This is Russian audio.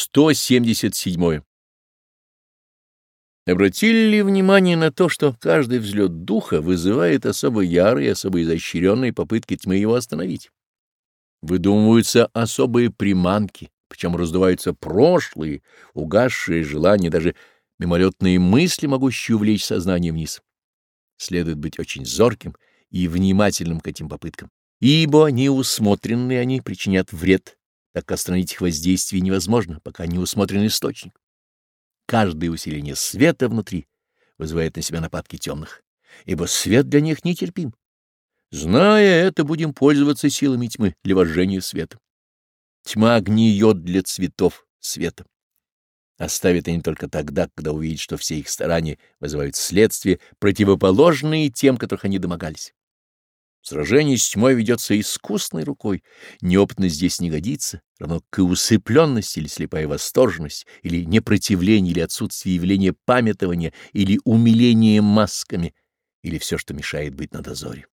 177. Обратили ли внимание на то, что каждый взлет духа вызывает особо ярые, особо изощренные попытки тьмы его остановить? Выдумываются особые приманки, причем раздуваются прошлые, угасшие желания, даже мимолетные мысли, могущие увлечь сознание вниз. Следует быть очень зорким и внимательным к этим попыткам, ибо неусмотренные они причинят вред так остановить их воздействие невозможно, пока не усмотрен источник. Каждое усиление света внутри вызывает на себя нападки темных, ибо свет для них нетерпим. Зная это, будем пользоваться силами тьмы для вожжения света. Тьма гниет для цветов света. Оставит они только тогда, когда увидят, что все их старания вызывают следствие противоположные тем, которых они домогались. Сражение с тьмой ведется искусной рукой. Неопытность здесь не годится, равно к усыпленность или слепая восторженность, или непротивление, или отсутствие явления памятования, или умиление масками, или все, что мешает быть на дозоре.